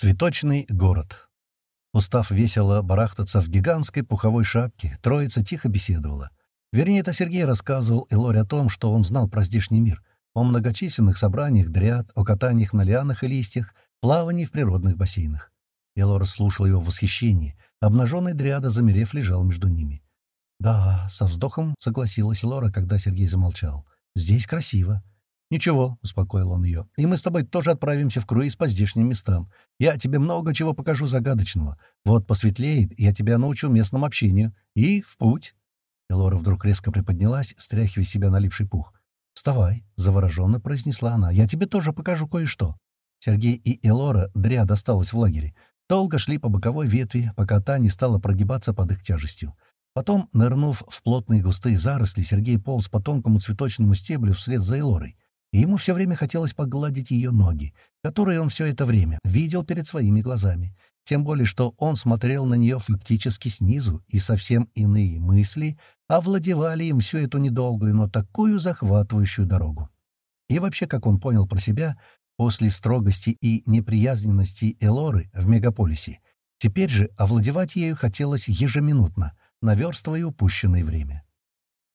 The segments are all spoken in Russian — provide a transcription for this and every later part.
Цветочный город. Устав весело барахтаться в гигантской пуховой шапке, троица тихо беседовала. Вернее, это Сергей рассказывал Элоре о том, что он знал про здешний мир, о многочисленных собраниях дряд, о катаниях на лианах и листьях, плавании в природных бассейнах. Элора слушала его в восхищении. Обнаженный дриада, замерев, лежал между ними. «Да», — со вздохом согласилась Элора, когда Сергей замолчал. «Здесь красиво». «Ничего», — успокоил он ее, — «и мы с тобой тоже отправимся в круиз по здешним местам. Я тебе много чего покажу загадочного. Вот посветлеет, я тебя научу местному общению. И в путь». Элора вдруг резко приподнялась, стряхивая себя налипший пух. «Вставай», — завороженно произнесла она, — «я тебе тоже покажу кое-что». Сергей и Элора, дря досталась в лагере, долго шли по боковой ветви, пока та не стала прогибаться под их тяжестью. Потом, нырнув в плотные густые заросли, Сергей полз по тонкому цветочному стеблю вслед за Элорой и ему все время хотелось погладить ее ноги, которые он все это время видел перед своими глазами. Тем более, что он смотрел на нее фактически снизу, и совсем иные мысли овладевали им всю эту недолгую, но такую захватывающую дорогу. И вообще, как он понял про себя, после строгости и неприязненности Элоры в мегаполисе, теперь же овладевать ею хотелось ежеминутно, наверстывая упущенное время.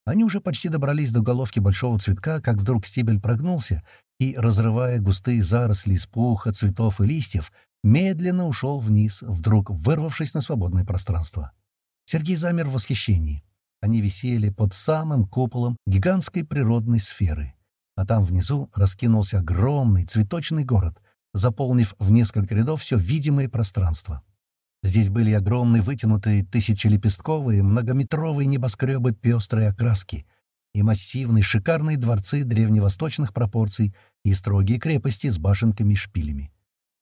Они уже почти добрались до головки большого цветка, как вдруг стебель прогнулся и, разрывая густые заросли из пуха, цветов и листьев, медленно ушел вниз, вдруг вырвавшись на свободное пространство. Сергей замер в восхищении. Они висели под самым куполом гигантской природной сферы. А там внизу раскинулся огромный цветочный город, заполнив в несколько рядов все видимое пространство. Здесь были огромные вытянутые тысячелепестковые многометровые небоскребы пестрой окраски и массивные шикарные дворцы древневосточных пропорций и строгие крепости с башенками и шпилями.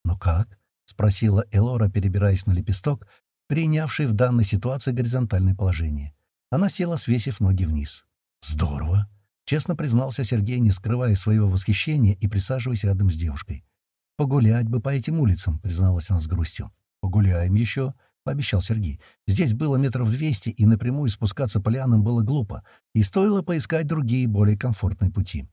«Ну как?» — спросила Элора, перебираясь на лепесток, принявший в данной ситуации горизонтальное положение. Она села, свесив ноги вниз. «Здорово!» — честно признался Сергей, не скрывая своего восхищения и присаживаясь рядом с девушкой. «Погулять бы по этим улицам», — призналась она с грустью. «Погуляем еще», — пообещал Сергей. «Здесь было метров двести, и напрямую спускаться по лианам было глупо, и стоило поискать другие, более комфортные пути».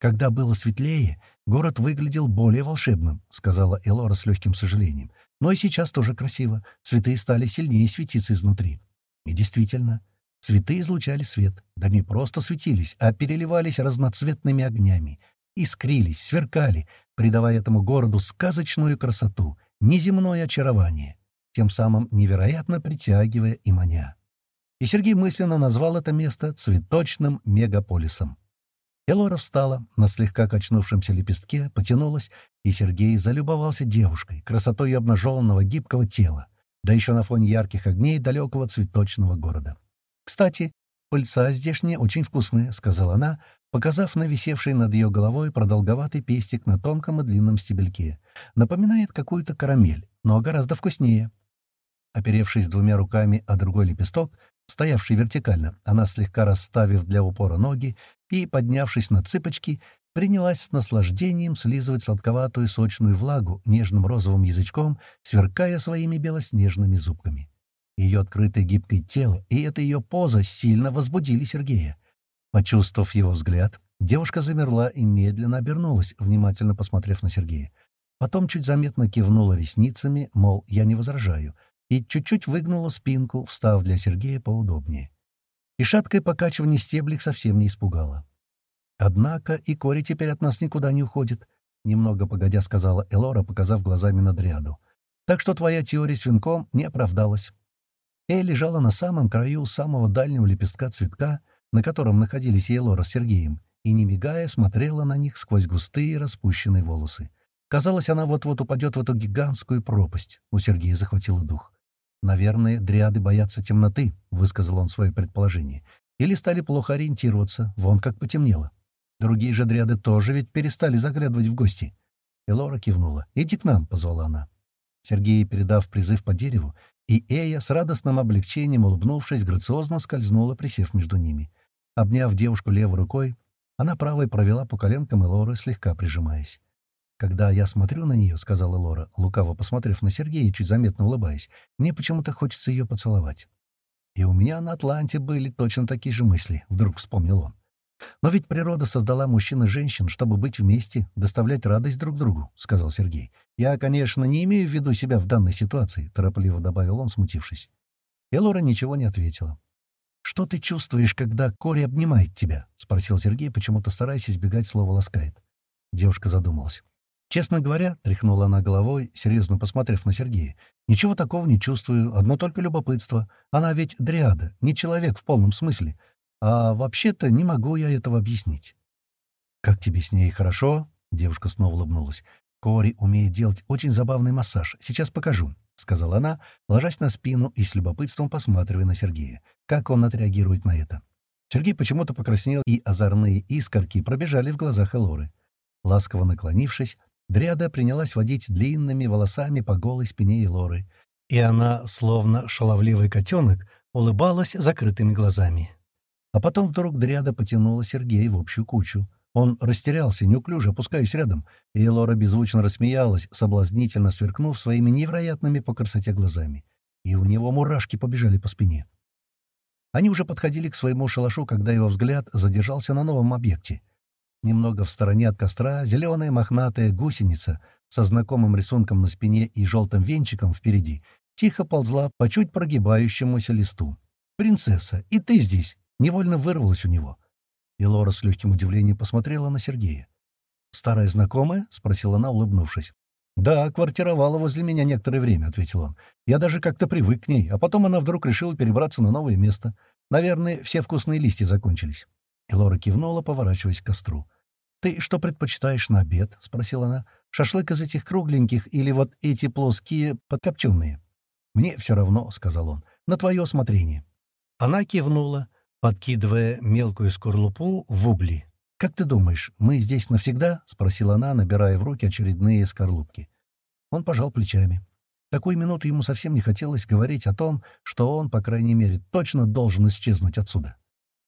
«Когда было светлее, город выглядел более волшебным», — сказала Элора с легким сожалением. «Но и сейчас тоже красиво. Цветы стали сильнее светиться изнутри». И действительно, цветы излучали свет. Да не просто светились, а переливались разноцветными огнями. Искрились, сверкали, придавая этому городу сказочную красоту — неземное очарование, тем самым невероятно притягивая и маня. И Сергей мысленно назвал это место цветочным мегаполисом. Элора встала, на слегка качнувшемся лепестке, потянулась, и Сергей залюбовался девушкой, красотой обнаженного гибкого тела, да еще на фоне ярких огней далекого цветочного города. «Кстати, пыльца здешняя очень вкусная», — сказала она, показав на висевший над ее головой продолговатый пестик на тонком и длинном стебельке. Напоминает какую-то карамель, но гораздо вкуснее. Оперевшись двумя руками о другой лепесток, стоявший вертикально, она, слегка расставив для упора ноги и, поднявшись на цыпочки, принялась с наслаждением слизывать сладковатую сочную влагу нежным розовым язычком, сверкая своими белоснежными зубками. Ее открытое гибкое тело и эта ее поза сильно возбудили Сергея. Почувствовав его взгляд, девушка замерла и медленно обернулась, внимательно посмотрев на Сергея. Потом чуть заметно кивнула ресницами, мол, я не возражаю, и чуть-чуть выгнула спинку, встав для Сергея поудобнее. И шаткое покачивание стеблик совсем не испугало. «Однако и Кори теперь от нас никуда не уходит», — немного погодя сказала Элора, показав глазами над ряду. «Так что твоя теория с венком не оправдалась». Эй лежала на самом краю самого дальнего лепестка цветка, на котором находились Елора с Сергеем, и, не мигая, смотрела на них сквозь густые распущенные волосы. Казалось, она вот-вот упадет в эту гигантскую пропасть. У Сергея захватило дух. «Наверное, дриады боятся темноты», — высказал он свое предположение. «Или стали плохо ориентироваться, вон как потемнело. Другие же дриады тоже ведь перестали заглядывать в гости». Элора кивнула. «Иди к нам», — позвала она. Сергей, передав призыв по дереву, и Эя, с радостным облегчением улыбнувшись, грациозно скользнула, присев между ними. Обняв девушку левой рукой, она правой провела по коленкам Элоры, слегка прижимаясь. «Когда я смотрю на нее», — сказала Лора, лукаво посмотрев на Сергея и чуть заметно улыбаясь, «мне почему-то хочется ее поцеловать». «И у меня на Атланте были точно такие же мысли», — вдруг вспомнил он. «Но ведь природа создала мужчин и женщин, чтобы быть вместе, доставлять радость друг другу», — сказал Сергей. «Я, конечно, не имею в виду себя в данной ситуации», — торопливо добавил он, смутившись. И Лора ничего не ответила. «Что ты чувствуешь, когда Кори обнимает тебя?» — спросил Сергей, почему-то стараясь избегать слова «ласкает». Девушка задумалась. «Честно говоря», — тряхнула она головой, серьезно посмотрев на Сергея, «ничего такого не чувствую, одно только любопытство. Она ведь дриада, не человек в полном смысле. А вообще-то не могу я этого объяснить». «Как тебе с ней хорошо?» — девушка снова улыбнулась. «Кори умеет делать очень забавный массаж. Сейчас покажу», — сказала она, ложась на спину и с любопытством посматривая на Сергея. Как он отреагирует на это? Сергей почему-то покраснел, и озорные искорки пробежали в глазах Элоры. Ласково наклонившись, Дриада принялась водить длинными волосами по голой спине Элоры, и она, словно шаловливый котенок, улыбалась закрытыми глазами. А потом вдруг Дриада потянула Сергея в общую кучу. Он растерялся, неуклюже опускаясь рядом, и Лора беззвучно рассмеялась, соблазнительно сверкнув своими невероятными по красоте глазами. И у него мурашки побежали по спине. Они уже подходили к своему шалашу, когда его взгляд задержался на новом объекте. Немного в стороне от костра зеленая мохнатая гусеница со знакомым рисунком на спине и желтым венчиком впереди тихо ползла по чуть прогибающемуся листу. «Принцесса, и ты здесь!» невольно вырвалась у него. И Лора с легким удивлением посмотрела на Сергея. «Старая знакомая?» — спросила она, улыбнувшись. «Да, квартировала возле меня некоторое время», — ответил он. «Я даже как-то привык к ней, а потом она вдруг решила перебраться на новое место. Наверное, все вкусные листья закончились». И Лора кивнула, поворачиваясь к костру. «Ты что предпочитаешь на обед?» — спросила она. «Шашлык из этих кругленьких или вот эти плоские, подкопченные?» «Мне все равно», — сказал он. «На твое усмотрение». Она кивнула, подкидывая мелкую скорлупу в угли. «Как ты думаешь, мы здесь навсегда?» — спросила она, набирая в руки очередные скорлупки. Он пожал плечами. Такую минуту ему совсем не хотелось говорить о том, что он, по крайней мере, точно должен исчезнуть отсюда.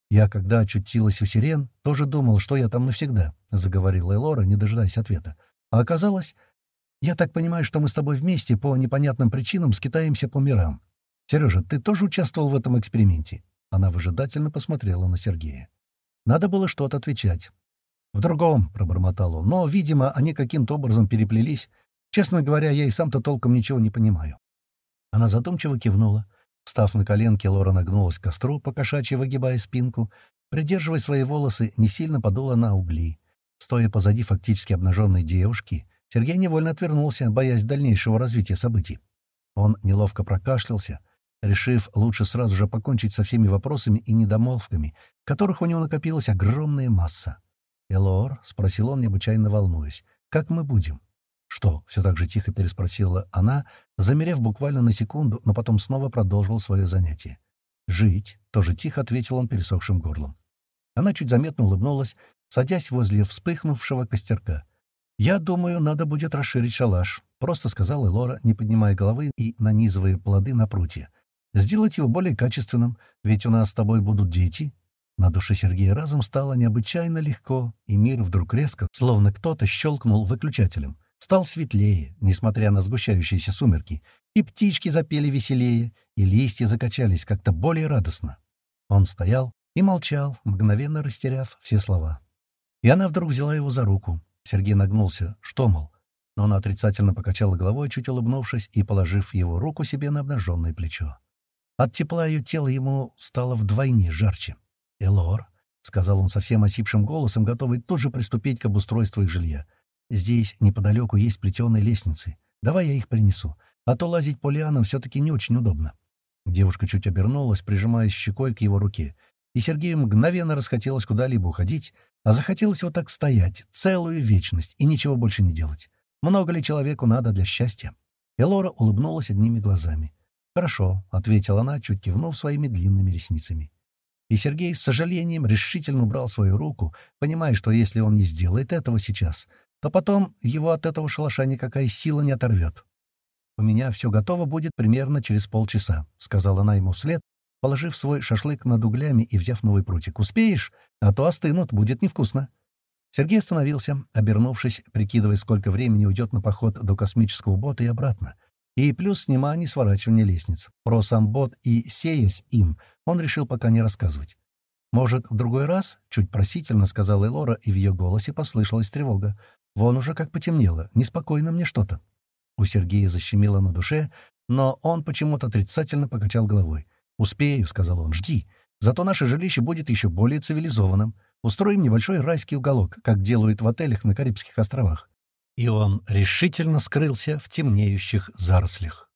«Я, когда очутилась у сирен, тоже думал, что я там навсегда», — заговорила Элора, не дожидаясь ответа. «А оказалось, я так понимаю, что мы с тобой вместе по непонятным причинам скитаемся по мирам. Сережа, ты тоже участвовал в этом эксперименте?» Она выжидательно посмотрела на Сергея. Надо было что-то отвечать. «В другом», — пробормотал он, — «но, видимо, они каким-то образом переплелись. Честно говоря, я и сам-то толком ничего не понимаю». Она задумчиво кивнула. Встав на коленки, Лора нагнулась к костру, покошачьи выгибая спинку. Придерживая свои волосы, не сильно подула на угли. Стоя позади фактически обнаженной девушки, Сергей невольно отвернулся, боясь дальнейшего развития событий. Он неловко прокашлялся, решив лучше сразу же покончить со всеми вопросами и недомолвками, которых у него накопилась огромная масса. «Элор?» — спросил он, необычайно волнуясь. «Как мы будем?» «Что?» — все так же тихо переспросила она, замерев буквально на секунду, но потом снова продолжил свое занятие. «Жить», — тоже тихо ответил он пересохшим горлом. Она чуть заметно улыбнулась, садясь возле вспыхнувшего костерка. «Я думаю, надо будет расширить шалаш», — просто сказала Лора, не поднимая головы и нанизывая плоды на прутья. «Сделать его более качественным, ведь у нас с тобой будут дети». На душе Сергея разом стало необычайно легко, и мир вдруг резко, словно кто-то щелкнул выключателем. Стал светлее, несмотря на сгущающиеся сумерки, и птички запели веселее, и листья закачались как-то более радостно. Он стоял и молчал, мгновенно растеряв все слова. И она вдруг взяла его за руку. Сергей нагнулся. Что, мол? Но она отрицательно покачала головой, чуть улыбнувшись, и положив его руку себе на обнаженное плечо. От тепла ее тела ему стало вдвойне жарче. «Элор», — сказал он совсем осипшим голосом, готовый тут же приступить к обустройству их жилья, — Здесь неподалеку есть плетеные лестницы. Давай я их принесу. А то лазить по лианам все-таки не очень удобно». Девушка чуть обернулась, прижимаясь щекой к его руке. И Сергею мгновенно расхотелось куда-либо уходить, а захотелось вот так стоять целую вечность и ничего больше не делать. Много ли человеку надо для счастья? Элора улыбнулась одними глазами. «Хорошо», — ответила она, чуть кивнув своими длинными ресницами. И Сергей с сожалением решительно убрал свою руку, понимая, что если он не сделает этого сейчас, то потом его от этого шалаша никакая сила не оторвет. «У меня все готово будет примерно через полчаса», — сказала она ему вслед, положив свой шашлык над углями и взяв новый прутик. «Успеешь? А то остынут, будет невкусно». Сергей остановился, обернувшись, прикидывая, сколько времени уйдет на поход до космического бота и обратно. И плюс снимание и сворачивание лестниц. Про сам бот и сеясь им он решил пока не рассказывать. «Может, в другой раз?» — чуть просительно сказала Элора, и в ее голосе послышалась тревога. «Вон уже как потемнело. Неспокойно мне что-то». У Сергея защемило на душе, но он почему-то отрицательно покачал головой. «Успею», — сказал он, — «жди. Зато наше жилище будет еще более цивилизованным. Устроим небольшой райский уголок, как делают в отелях на Карибских островах». И он решительно скрылся в темнеющих зарослях.